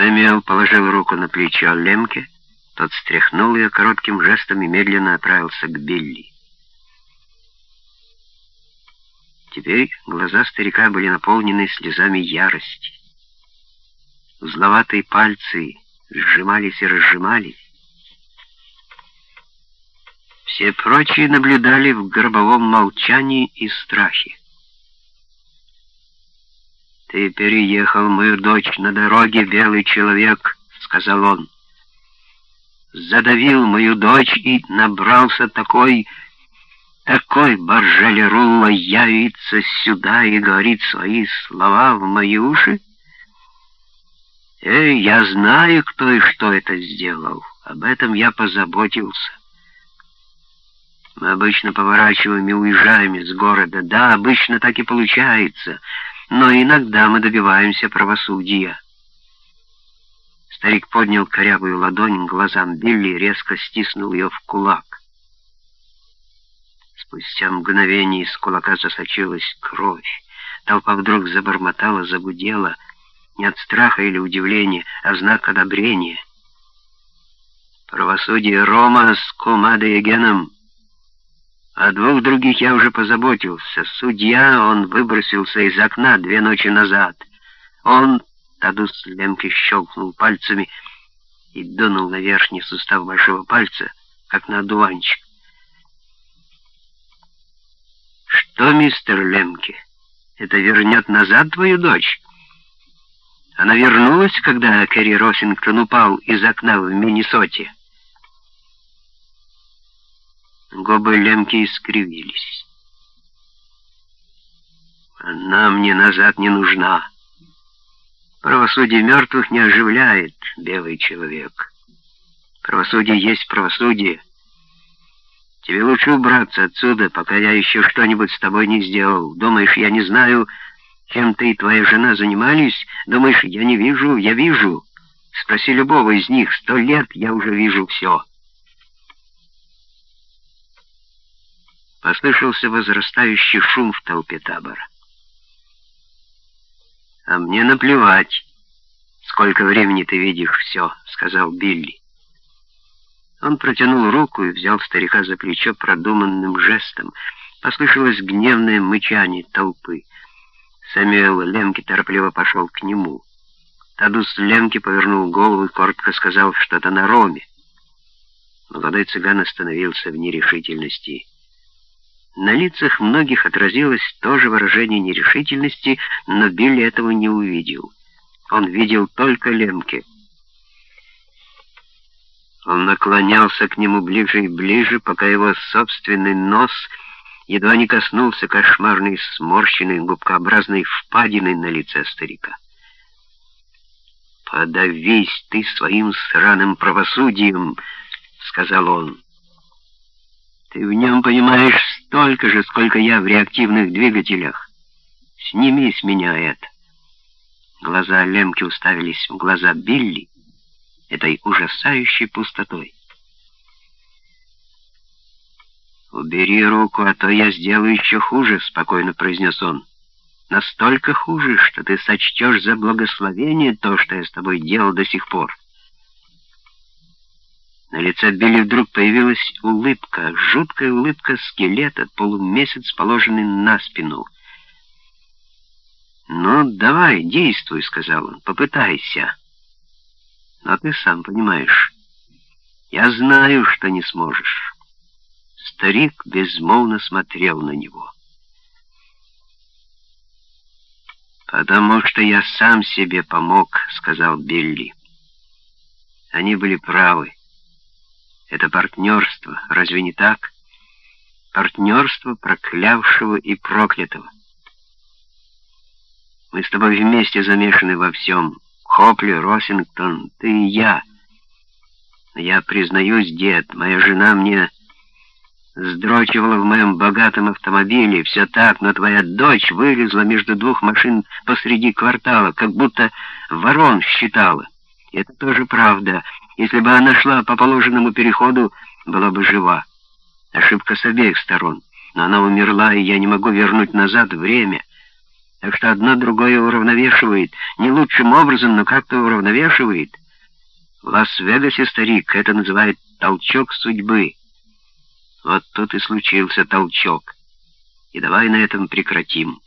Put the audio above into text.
Сэмюэл положил руку на плечо Лемке, тот стряхнул ее коротким жестом и медленно отправился к Билли. Теперь глаза старика были наполнены слезами ярости. Узловатые пальцы сжимались и разжимались. Все прочие наблюдали в гробовом молчании и страхе. «Ты переехал мою дочь на дороге, белый человек», — сказал он. «Задавил мою дочь и набрался такой...» Такой Баржелерулла явится сюда и говорит свои слова в мои уши? Эй, я знаю, кто и что это сделал. Об этом я позаботился. Мы обычно поворачиваем и уезжаем из города. Да, обычно так и получается. Но иногда мы добиваемся правосудия. Старик поднял корявую ладонь к глазам Билли и резко стиснул ее в кулак. Спустя мгновение из кулака засочилась кровь. Толпа вдруг забормотала, загудела, не от страха или удивления, а в знак одобрения. Правосудие Рома с Кумадой и Геном. О двух других я уже позаботился. Судья, он выбросился из окна две ночи назад. Он, Тадус Лемки щелкнул пальцами и дунул на верхний сустав большого пальца, как на одуванчик. Что, мистер Лемке, это вернет назад твою дочь? Она вернулась, когда Кэрри Росингтон упал из окна в Миннесоте. Губы Лемки искривились. Она мне назад не нужна. Правосудие мертвых не оживляет белый человек. Правосудие есть правосудие. Тебе лучше убраться отсюда, пока я еще что-нибудь с тобой не сделал. Думаешь, я не знаю, чем ты и твоя жена занимались? Думаешь, я не вижу? Я вижу. Спроси любого из них. Сто лет я уже вижу все. Послышался возрастающий шум в толпе табора. «А мне наплевать, сколько времени ты видишь все», — сказал Билли. Он протянул руку и взял старика за плечо продуманным жестом. Послышалось гневное мычание толпы. Самюэл Лемки торопливо пошел к нему. Тадус Лемки повернул голову и коротко сказал что-то на роме. Молодой цыган остановился в нерешительности. На лицах многих отразилось то же выражение нерешительности, но Билли этого не увидел. Он видел только Лемки — он наклонялся к нему ближе и ближе, пока его собственный нос едва не коснулся кошмарной сморщенной губкообразной впадины на лице старика. «Подавись ты своим сраным правосудием», — сказал он. «Ты в нем понимаешь столько же, сколько я в реактивных двигателях. Сними с меня это». Глаза Лемки уставились в глаза Билли, этой ужасающей пустотой. «Убери руку, а то я сделаю еще хуже», — спокойно произнес он. «Настолько хуже, что ты сочтешь за благословение то, что я с тобой делал до сих пор». На лице Билли вдруг появилась улыбка, жуткая улыбка скелета, полумесяц, положенный на спину. «Ну, давай, действуй», — сказал он, — «попытайся». Но ты сам понимаешь, я знаю, что не сможешь. Старик безмолвно смотрел на него. «Потому что я сам себе помог», — сказал Билли. Они были правы. Это партнерство, разве не так? Партнерство проклявшего и проклятого. Мы с тобой вместе замешаны во всем. Хопли, Росингтон, ты и я. Я признаюсь, дед, моя жена мне сдрочивала в моем богатом автомобиле, все так, но твоя дочь вылезла между двух машин посреди квартала, как будто ворон считала. Это тоже правда. Если бы она шла по положенному переходу, была бы жива. Ошибка с обеих сторон. Но она умерла, и я не могу вернуть назад время. Так что одно другое уравновешивает. Не лучшим образом, но как-то уравновешивает. В Лас-Вегасе, старик, это называют толчок судьбы. Вот тут и случился толчок. И давай на этом прекратим.